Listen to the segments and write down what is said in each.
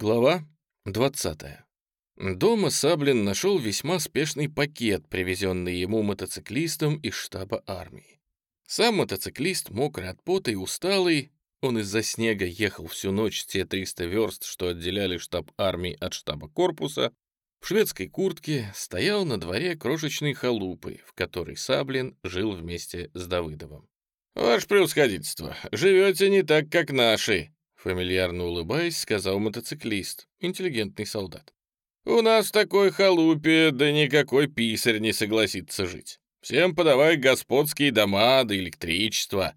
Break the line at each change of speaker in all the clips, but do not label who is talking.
Глава 20. Дома Саблин нашел весьма спешный пакет, привезенный ему мотоциклистом из штаба армии. Сам мотоциклист, мокрый от пота и усталый, он из-за снега ехал всю ночь те 300 верст, что отделяли штаб армии от штаба корпуса, в шведской куртке стоял на дворе крошечной халупы, в которой Саблин жил вместе с Давыдовым. «Ваше превосходительство, живете не так, как наши», Фамильярно улыбаясь, сказал мотоциклист, интеллигентный солдат. «У нас в такой халупе да никакой писарь не согласится жить. Всем подавай господские дома да электричество».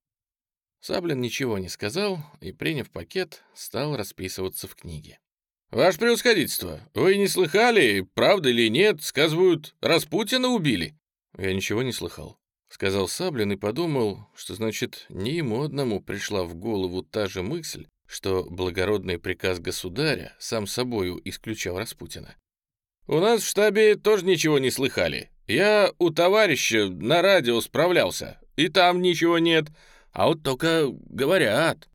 Саблин ничего не сказал и, приняв пакет, стал расписываться в книге. «Ваше превосходительство, вы не слыхали, правда или нет, сказывают, Распутина убили?» «Я ничего не слыхал», — сказал Саблин и подумал, что, значит, не ему одному пришла в голову та же мысль, что благородный приказ государя сам собою исключал Распутина. «У нас в штабе тоже ничего не слыхали. Я у товарища на радио справлялся, и там ничего нет, а вот только говорят».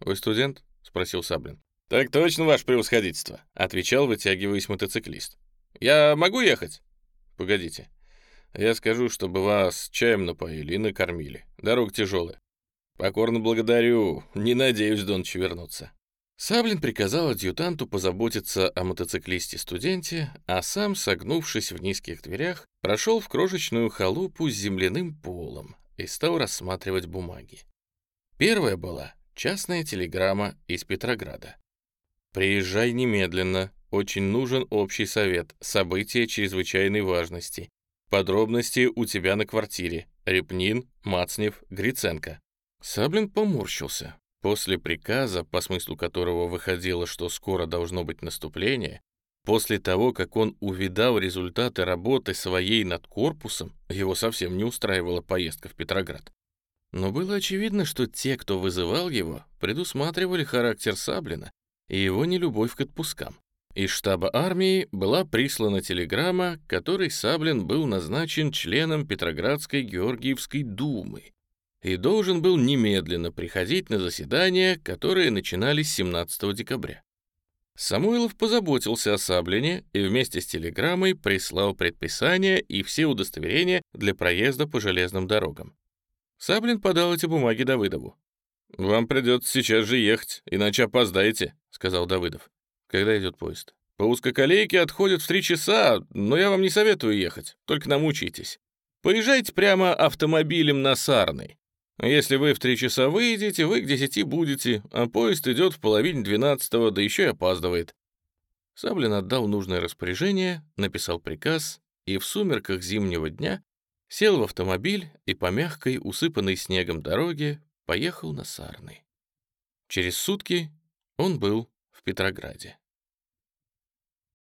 «Вы студент?» — спросил Саблин. «Так точно, ваше превосходительство», — отвечал, вытягиваясь мотоциклист. «Я могу ехать?» «Погодите. Я скажу, чтобы вас чаем напоили и накормили. Дорога тяжелая. «Покорно благодарю. Не надеюсь, Доныч, вернуться». Саблин приказал адъютанту позаботиться о мотоциклисте-студенте, а сам, согнувшись в низких дверях, прошел в крошечную халупу с земляным полом и стал рассматривать бумаги. Первая была частная телеграмма из Петрограда. «Приезжай немедленно. Очень нужен общий совет. События чрезвычайной важности. Подробности у тебя на квартире. Репнин, Мацнев, Гриценко. Саблин поморщился. После приказа, по смыслу которого выходило, что скоро должно быть наступление, после того, как он увидал результаты работы своей над корпусом, его совсем не устраивала поездка в Петроград. Но было очевидно, что те, кто вызывал его, предусматривали характер Саблина и его нелюбовь к отпускам. Из штаба армии была прислана телеграмма, которой Саблин был назначен членом Петроградской Георгиевской думы и должен был немедленно приходить на заседания, которые начинались 17 декабря. Самойлов позаботился о Саблине и вместе с телеграммой прислал предписания и все удостоверения для проезда по железным дорогам. Саблин подал эти бумаги Давыдову. «Вам придется сейчас же ехать, иначе опоздаете», — сказал Давыдов. «Когда идет поезд?» «По узкоколейке отходят в три часа, но я вам не советую ехать, только намучитесь. Поезжайте прямо автомобилем на Сарный. Если вы в три часа выйдете, вы к десяти будете, а поезд идет в половине двенадцатого, да еще и опаздывает». Саблин отдал нужное распоряжение, написал приказ и в сумерках зимнего дня сел в автомобиль и по мягкой, усыпанной снегом дороге поехал на Сарны. Через сутки он был в Петрограде.